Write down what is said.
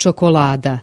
chocolada.